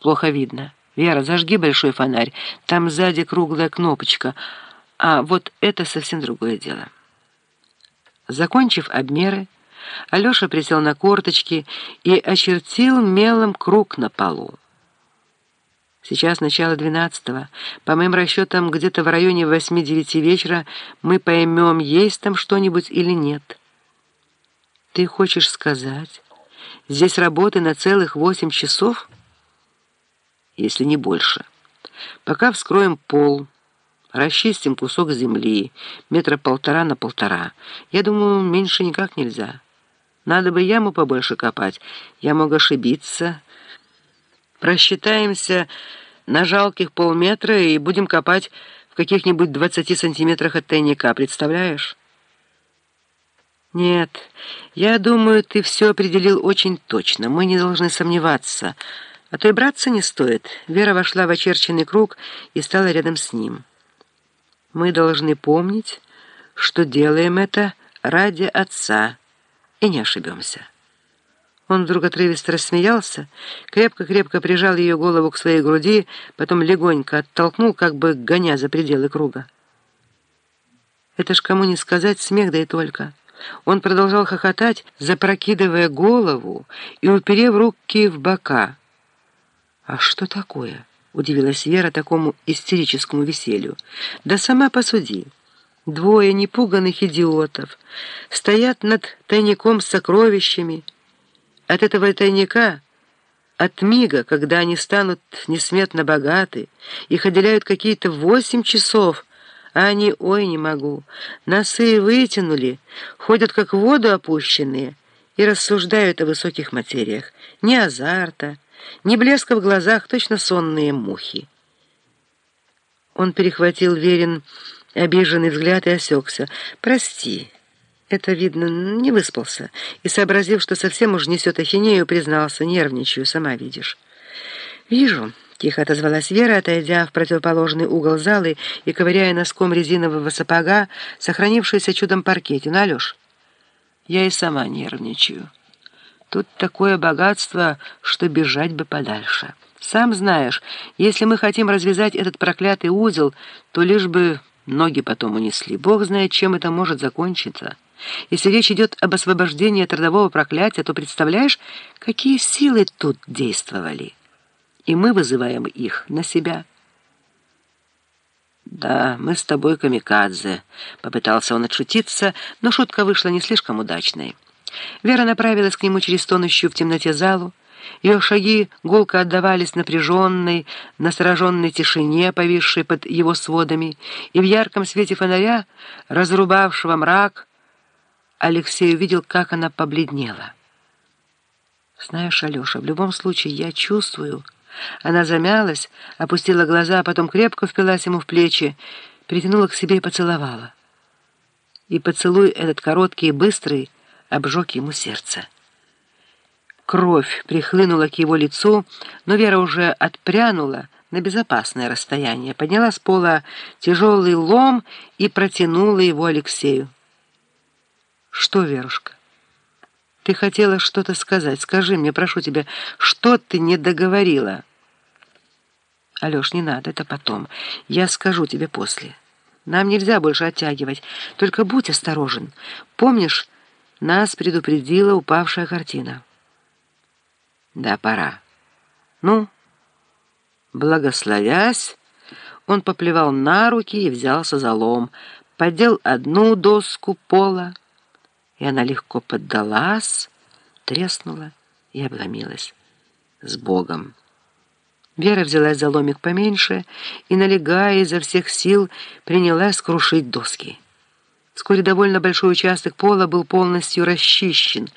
Плохо видно. Вера, зажги большой фонарь. Там сзади круглая кнопочка. А вот это совсем другое дело. Закончив обмеры, Алеша присел на корточки и очертил мелом круг на полу. Сейчас начало двенадцатого. По моим расчетам, где-то в районе восьми-девяти вечера мы поймем, есть там что-нибудь или нет. Ты хочешь сказать, здесь работы на целых восемь часов? Если не больше. Пока вскроем пол, расчистим кусок земли, метра полтора на полтора. Я думаю, меньше никак нельзя. Надо бы яму побольше копать. Я мог ошибиться. Просчитаемся на жалких полметра и будем копать в каких-нибудь двадцати сантиметрах от тайника, представляешь? Нет, я думаю, ты все определил очень точно. Мы не должны сомневаться. А то и браться не стоит. Вера вошла в очерченный круг и стала рядом с ним. Мы должны помнить, что делаем это ради отца, и не ошибемся. Он вдруг отрывисто рассмеялся, крепко-крепко прижал ее голову к своей груди, потом легонько оттолкнул, как бы гоня за пределы круга. Это ж кому не сказать, смех да и только. Он продолжал хохотать, запрокидывая голову и уперев руки в бока. «А что такое?» — удивилась Вера такому истерическому веселью. «Да сама посуди». Двое непуганных идиотов стоят над тайником с сокровищами. От этого тайника, от мига, когда они станут несметно богаты, их отделяют какие-то восемь часов, а они, ой, не могу, носы вытянули, ходят как в воду опущенные и рассуждают о высоких материях. Ни азарта, ни блеска в глазах, точно сонные мухи. Он перехватил Верин обиженный взгляд и осекся. «Прости». Это, видно, не выспался. И, сообразив, что совсем уж несет ахинею, признался, нервничаю, сама видишь. «Вижу». Тихо отозвалась Вера, отойдя в противоположный угол залы и ковыряя носком резинового сапога, сохранившийся чудом паркете. «Ну, Алёш, я и сама нервничаю. Тут такое богатство, что бежать бы подальше. Сам знаешь, если мы хотим развязать этот проклятый узел, то лишь бы ноги потом унесли. Бог знает, чем это может закончиться. Если речь идет об освобождении от родового проклятия, то представляешь, какие силы тут действовали» и мы вызываем их на себя. «Да, мы с тобой камикадзе», — попытался он отшутиться, но шутка вышла не слишком удачной. Вера направилась к нему через тонущую в темноте залу. Ее шаги гулко отдавались напряженной, настороженной тишине, повисшей под его сводами, и в ярком свете фонаря, разрубавшего мрак, Алексей увидел, как она побледнела. «Знаешь, Алеша, в любом случае я чувствую...» Она замялась, опустила глаза, а потом крепко впилась ему в плечи, притянула к себе и поцеловала. И поцелуй этот короткий и быстрый обжег ему сердце. Кровь прихлынула к его лицу, но Вера уже отпрянула на безопасное расстояние, подняла с пола тяжелый лом и протянула его Алексею. «Что, Верушка?» Ты хотела что-то сказать. Скажи мне, прошу тебя, что ты не договорила? Алёш, не надо, это потом. Я скажу тебе после. Нам нельзя больше оттягивать. Только будь осторожен. Помнишь, нас предупредила упавшая картина? Да, пора. Ну, благословясь, он поплевал на руки и взялся за лом, поддел одну доску пола, и она легко поддалась, треснула и обломилась. С Богом! Вера взялась за ломик поменьше и, налегая изо всех сил, принялась крушить доски. Вскоре довольно большой участок пола был полностью расчищен.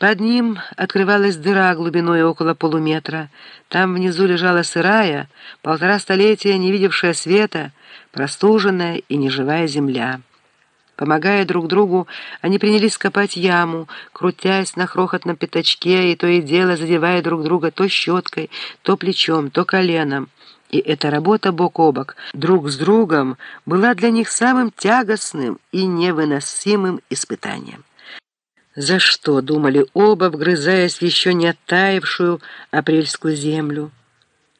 Под ним открывалась дыра глубиной около полуметра. Там внизу лежала сырая, полтора столетия не видевшая света, простуженная и неживая земля. Помогая друг другу, они принялись копать яму, крутясь на крохотном пятачке и то и дело задевая друг друга то щеткой, то плечом, то коленом. И эта работа бок о бок, друг с другом, была для них самым тягостным и невыносимым испытанием. За что, думали оба, вгрызаясь в еще не оттаившую апрельскую землю?